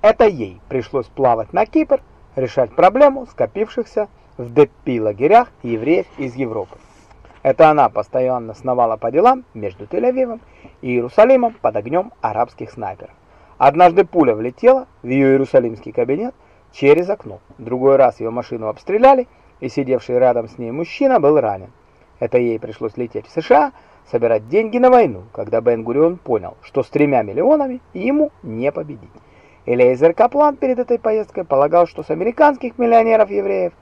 Это ей пришлось плавать на Кипр, решать проблему скопившихся в депи-лагерях евреев из Европы. Это она постоянно сновала по делам между Тель-Авивом и Иерусалимом под огнем арабских снайперов. Однажды пуля влетела в ее иерусалимский кабинет через окно. Другой раз ее машину обстреляли, и сидевший рядом с ней мужчина был ранен. Это ей пришлось лететь в США, собирать деньги на войну, когда Бен-Гурион понял, что с тремя миллионами ему не победить. Элейзер Каплан перед этой поездкой полагал, что с американских миллионеров-евреев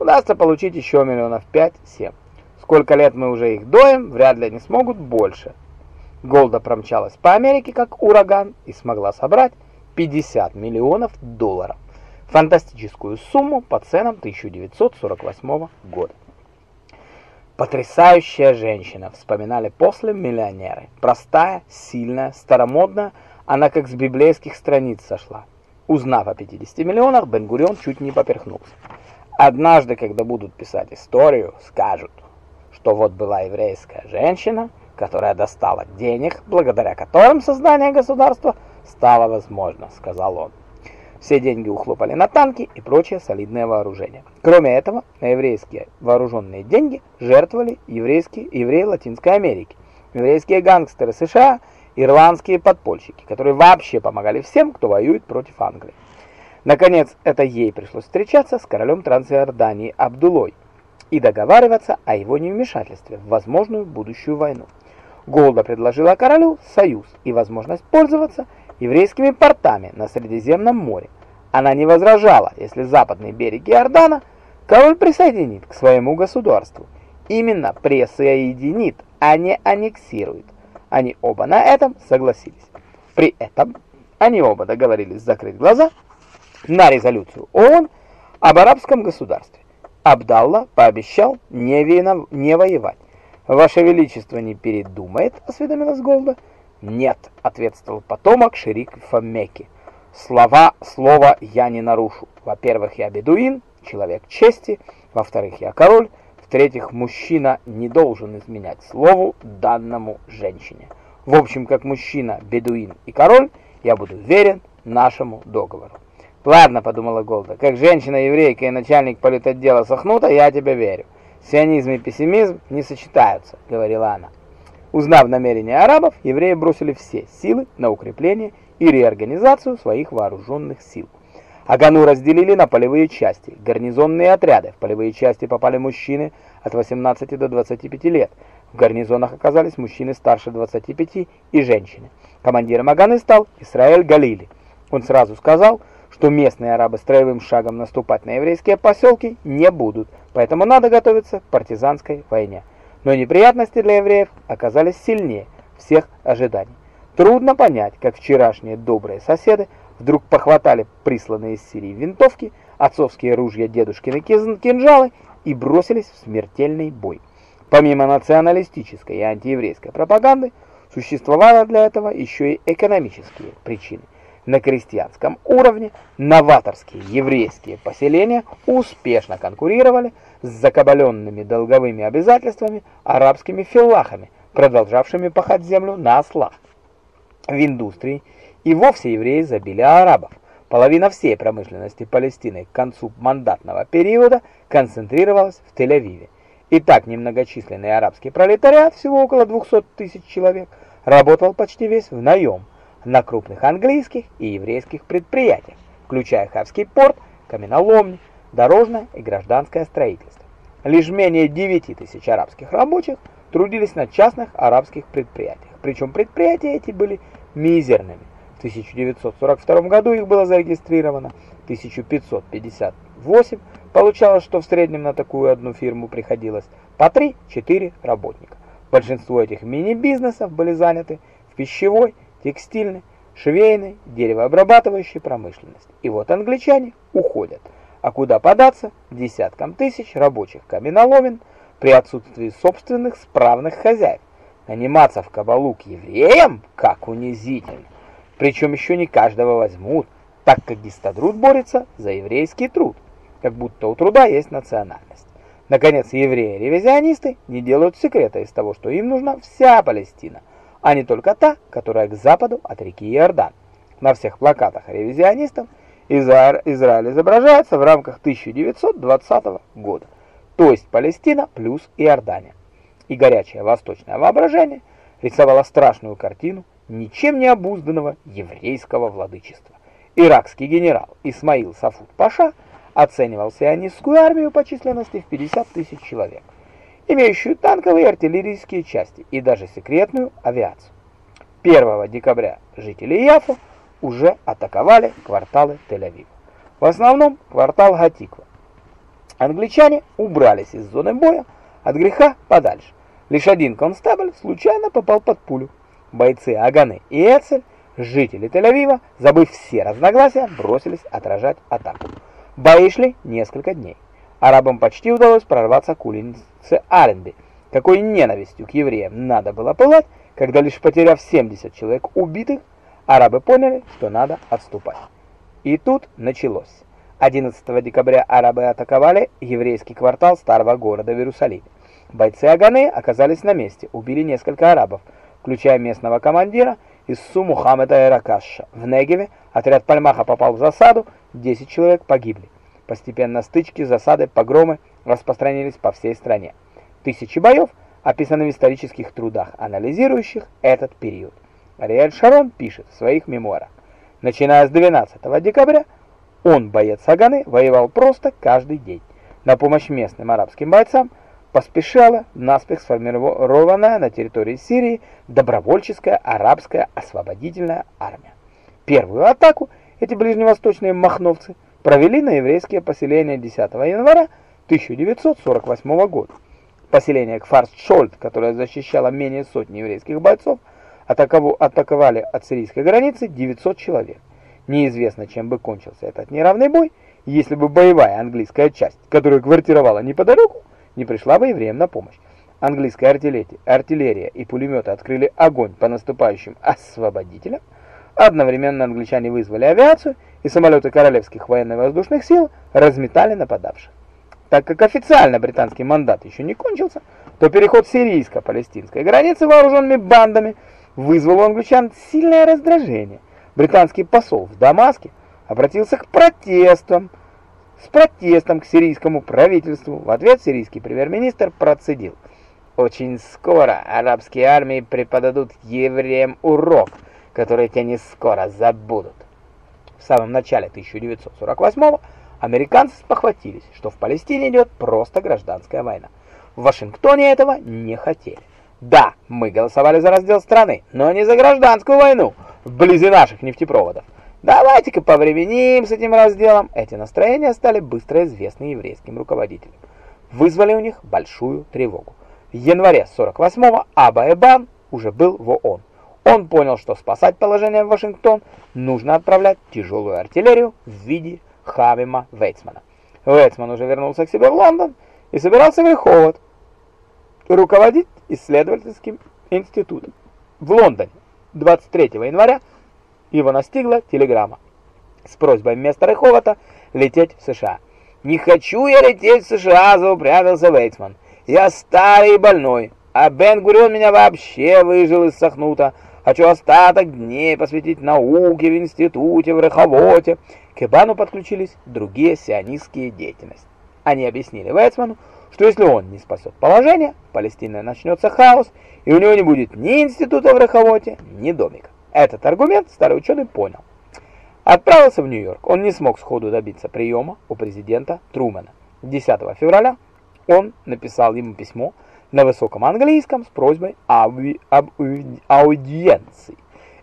удастся получить еще миллионов 5-7. Сколько лет мы уже их доем, вряд ли они смогут больше. Голда промчалась по Америке как ураган и смогла собрать 50 миллионов долларов. Фантастическую сумму по ценам 1948 года. Потрясающая женщина, вспоминали после миллионеры. Простая, сильная, старомодная, она как с библейских страниц сошла. Узнав о 50 миллионах, Бен-Гурион чуть не поперхнулся. Однажды, когда будут писать историю, скажут, что вот была еврейская женщина, которая достала денег, благодаря которым создание государства стало возможно, сказал он. Все деньги ухлопали на танки и прочее солидное вооружение. Кроме этого, на еврейские вооруженные деньги жертвовали еврейские евреи Латинской Америки, еврейские гангстеры США, ирландские подпольщики, которые вообще помогали всем, кто воюет против Англии. Наконец, это ей пришлось встречаться с королем Трансиордании Абдулой и договариваться о его невмешательстве в возможную будущую войну. Голда предложила королю союз и возможность пользоваться еврейскими портами на Средиземном море. Она не возражала, если западный берег Иордана король присоединит к своему государству. Именно присоединит, а не аннексирует. Они оба на этом согласились. При этом они оба договорились закрыть глаза на резолюцию ООН об арабском государстве. Абдалла пообещал не, вина, не воевать. «Ваше Величество не передумает?» — осведомилась Голда. «Нет», — ответствовал потомок шерифа Мекки. «Слова, слово я не нарушу. Во-первых, я бедуин, человек чести. Во-вторых, я король. В-третьих, мужчина не должен изменять слову данному женщине. В общем, как мужчина, бедуин и король, я буду верен нашему договору». «Ладно», — подумала Голда, — «как женщина-еврейка и начальник политотдела Сахнута, я тебе верю. Сионизм и пессимизм не сочетаются», — говорила она. Узнав намерения арабов, евреи бросили все силы на укрепление и реорганизацию своих вооруженных сил. Агану разделили на полевые части, гарнизонные отряды. В полевые части попали мужчины от 18 до 25 лет. В гарнизонах оказались мужчины старше 25 и женщины. Командиром Аганы стал Исраэль Галили. Он сразу сказал, что местные арабы строевым шагом наступать на еврейские поселки не будут, поэтому надо готовиться к партизанской войне но неприятности для евреев оказались сильнее всех ожиданий. Трудно понять, как вчерашние добрые соседы вдруг похватали присланные из Сирии винтовки, отцовские ружья дедушкины кинжалы и бросились в смертельный бой. Помимо националистической и антиеврейской пропаганды, существовало для этого еще и экономические причины – на крестьянском уровне новаторские еврейские поселения успешно конкурировали с закабаленными долговыми обязательствами арабскими филлахами, продолжавшими пахать землю на ослах. В индустрии и вовсе евреи забили арабов. Половина всей промышленности Палестины к концу мандатного периода концентрировалась в Тель-Авиве. И так немногочисленный арабский пролетариат, всего около 200 тысяч человек, работал почти весь в наем – на крупных английских и еврейских предприятиях, включая Хавский порт, каменоломни, дорожное и гражданское строительство. Лишь менее 9 тысяч арабских рабочих трудились на частных арабских предприятиях, причем предприятия эти были мизерными. В 1942 году их было зарегистрировано 1558, получалось, что в среднем на такую одну фирму приходилось по 3-4 работника. Большинство этих мини-бизнесов были заняты в пищевой текстильной, швейной, деревообрабатывающей промышленности. И вот англичане уходят. А куда податься десяткам тысяч рабочих каменоломен при отсутствии собственных справных хозяев? Наниматься в кабалу к евреям? Как унизительно! Причем еще не каждого возьмут, так как Гистадрут борется за еврейский труд, как будто у труда есть национальность. Наконец, евреи-ревизионисты не делают секрета из того, что им нужна вся Палестина, а не только та, которая к западу от реки Иордан. На всех плакатах ревизионистов Израиль изображается в рамках 1920 года, то есть Палестина плюс Иордания. И горячее восточное воображение рисовало страшную картину ничем не обузданного еврейского владычества. Иракский генерал Исмаил Сафуд Паша оценивал сионистскую армию по численности в 50 тысяч человек, имеющую танковые артиллерийские части и даже секретную авиацию. 1 декабря жители Яфа уже атаковали кварталы Тель-Авива. В основном квартал Гатиква. Англичане убрались из зоны боя от греха подальше. Лишь один констабль случайно попал под пулю. Бойцы Аганы и Эцель, жители Тель-Авива, забыв все разногласия, бросились отражать атаку. Бои шли несколько дней. Арабам почти удалось прорваться к улице Аленби. Какой ненавистью к евреям надо было пылать, когда лишь потеряв 70 человек убитых, арабы поняли, что надо отступать. И тут началось. 11 декабря арабы атаковали еврейский квартал старого города в Иерусалиме. Бойцы Аганы оказались на месте, убили несколько арабов, включая местного командира Иссу Мухаммеда Иракаша. В Негеве отряд Пальмаха попал в засаду, 10 человек погибли. Постепенно стычки, засады, погромы распространились по всей стране. Тысячи боев описаны в исторических трудах, анализирующих этот период. Ариэль Шарон пишет в своих мемуарах. Начиная с 12 декабря, он, боец Саганы, воевал просто каждый день. На помощь местным арабским бойцам поспешала наспех сформированная на территории Сирии добровольческая арабская освободительная армия. Первую атаку эти ближневосточные махновцы провели на еврейские поселения 10 января 1948 года. Поселение Кфарс-Шольд, которое защищало менее сотни еврейских бойцов, атаковали от сирийской границы 900 человек. Неизвестно, чем бы кончился этот неравный бой, если бы боевая английская часть, которая квартировала неподалеку, не пришла бы евреям на помощь. Английская артиллерия, артиллерия и пулеметы открыли огонь по наступающим освободителям. Одновременно англичане вызвали авиацию, и самолеты королевских военно-воздушных сил разметали нападавших. Так как официально британский мандат еще не кончился, то переход сирийско-палестинской границы вооруженными бандами вызвал у англичан сильное раздражение. Британский посол в Дамаске обратился к протестам, с протестом к сирийскому правительству. В ответ сирийский премьер-министр процедил. Очень скоро арабские армии преподадут евреям урок, который те не скоро забудут. В самом начале 1948-го американцы спохватились, что в Палестине идет просто гражданская война. В Вашингтоне этого не хотели. Да, мы голосовали за раздел страны, но не за гражданскую войну вблизи наших нефтепроводов. Давайте-ка повременим с этим разделом. Эти настроения стали быстро известны еврейским руководителям. Вызвали у них большую тревогу. В январе 48-го Аба Эбан уже был в ООН. Он понял, что спасать положение в Вашингтон нужно отправлять тяжелую артиллерию в виде Хавима Вейцмана. Вейцман уже вернулся к себе в Лондон и собирался в Реховод руководить исследовательским институтом. В Лондоне 23 января его настигла телеграмма с просьбой вместо Реховата лететь в США. «Не хочу я лететь в США», — заупрямился Вейцман. «Я старый и больной, а Бен-Гурион меня вообще выжил из Сахнута. Хочу остаток дней посвятить науке в институте, в Реховоте». К Эбану подключились другие сионистские деятельности. Они объяснили Вейцману, что если он не спасет положение, в Палестине начнется хаос, и у него не будет ни института в Реховоте, ни домика. Этот аргумент старый ученый понял. Отправился в Нью-Йорк. Он не смог сходу добиться приема у президента Трумэна. 10 февраля он написал ему письмо на высоком английском с просьбой об, аудиенции.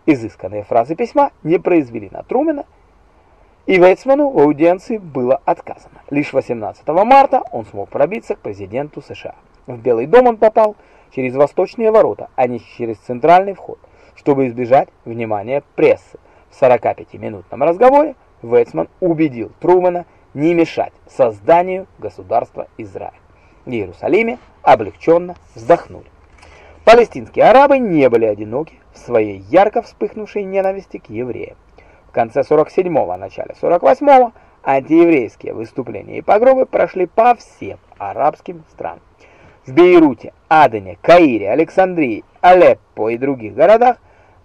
Изысканные фразы письма не произвели на Трумэна, и Вейцману в аудиенции было отказано. Лишь 18 марта он смог пробиться к президенту США. В Белый дом он попал через восточные ворота, а не через центральный вход чтобы избежать внимания прессы. В 45-минутном разговоре Вейцман убедил Трумэна не мешать созданию государства Израиль. В Иерусалиме облегченно вздохнули. Палестинские арабы не были одиноки в своей ярко вспыхнувшей ненависти к евреям. В конце 47-го, начале 48-го антиеврейские выступления и погромы прошли по всем арабским странам. В Бейруте, Адене, Каире, Александрии, Алеппо и других городах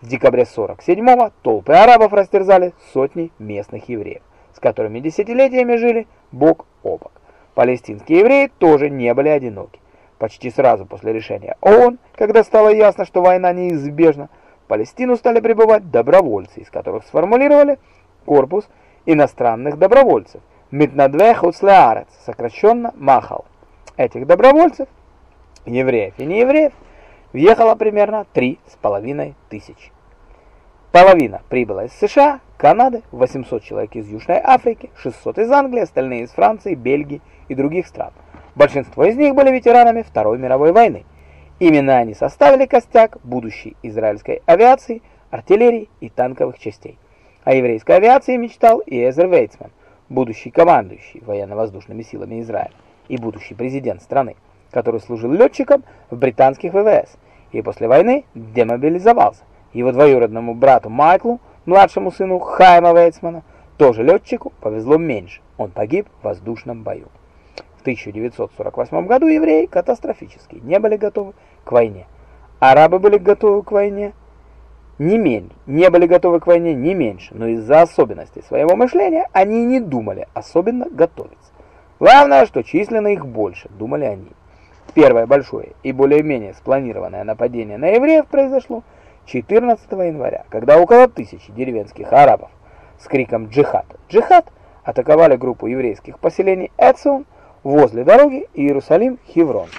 В декабре 47-го толпы арабов растерзали сотни местных евреев, с которыми десятилетиями жили бок о бок. Палестинские евреи тоже не были одиноки. Почти сразу после решения ООН, когда стало ясно, что война неизбежна, в Палестину стали прибывать добровольцы, из которых сформулировали корпус иностранных добровольцев Митнадве Хуцлеарец, сокращенно МАХАЛ. Этих добровольцев, евреев и неевреев, въехало примерно три с половиной тысяч. Половина прибыла из США, Канады, 800 человек из Южной Африки, 600 из Англии, остальные из Франции, Бельгии и других стран. Большинство из них были ветеранами Второй мировой войны. Именно они составили костяк будущей израильской авиации, артиллерии и танковых частей. О еврейской авиации мечтал и Эзер Вейцман, будущий командующий военно-воздушными силами Израиля и будущий президент страны, который служил летчиком в британских ВВС и после войны демобилизовался. Его двоюродному брату Майклу, младшему сыну Хайма Вейцмана, тоже летчику повезло меньше. Он погиб в воздушном бою. В 1948 году евреи катастрофически не были готовы к войне. Арабы были готовы к войне не меньше, не были готовы к войне не меньше, но из-за особенностей своего мышления они не думали особенно готовиться. Главное, что численно их больше, думали они. Первое большое и более-менее спланированное нападение на евреев произошло 14 января, когда около тысячи деревенских арабов с криком «Джихад! Джихад!» атаковали группу еврейских поселений Эцион возле дороги Иерусалим-Хеврон.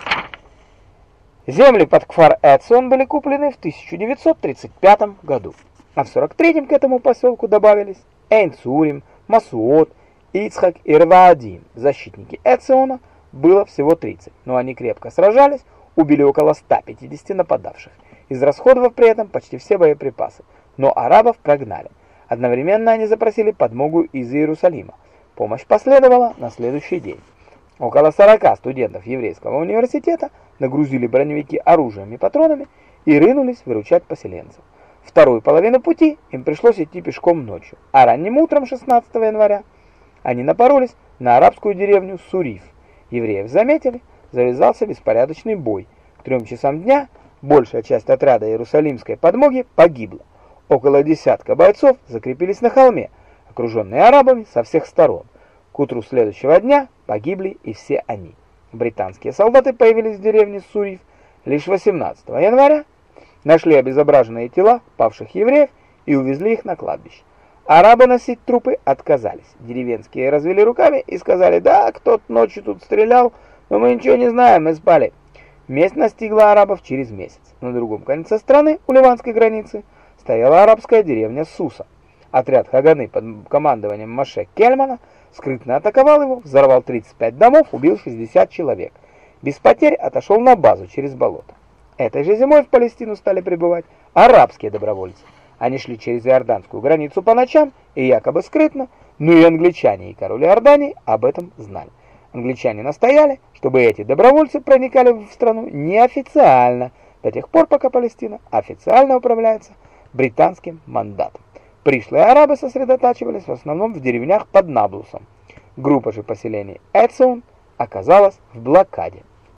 Земли под Кфар-Эцион были куплены в 1935 году, а в 43-м к этому поселку добавились Эйн-Цурим, Масуот, Ицхак и Рваадим. Защитники Эциона было всего 30, но они крепко сражались, убили около 150 нападавших, израсходовав при этом почти все боеприпасы, но арабов прогнали. Одновременно они запросили подмогу из Иерусалима. Помощь последовала на следующий день. Около 40 студентов еврейского университета нагрузили броневики оружием и патронами и рынулись выручать поселенцев. Вторую половину пути им пришлось идти пешком ночью, а ранним утром 16 января они напоролись на арабскую деревню Суриф. Евреев заметили, завязался беспорядочный бой. К трем часам дня большая часть отряда Иерусалимской подмоги погибла. Около десятка бойцов закрепились на холме, окруженные арабами со всех сторон. К утру следующего дня погибли и все они. Британские солдаты появились в деревне Сурив лишь 18 января, нашли обезображенные тела павших евреев и увезли их на кладбище. Арабы носить трупы отказались. Деревенские развели руками и сказали, да, кто-то ночью тут стрелял, но мы ничего не знаем, мы спали. Месть настигла арабов через месяц. На другом конце страны, у ливанской границы, стояла арабская деревня Суса. Отряд Хаганы под командованием Маше Кельмана – скрытно атаковал его, взорвал 35 домов, убил 60 человек. Без потерь отошел на базу через болото. Этой же зимой в Палестину стали прибывать арабские добровольцы. Они шли через иорданскую границу по ночам и якобы скрытно, но и англичане и король Иордании об этом знали. Англичане настояли, чтобы эти добровольцы проникали в страну неофициально, до тех пор, пока Палестина официально управляется британским мандатом. Пришлые арабы сосредотачивались в основном в деревнях под Наблусом. Группа же поселений Эцион оказалась в блокаде.